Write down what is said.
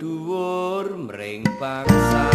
dhuwur mring pangsa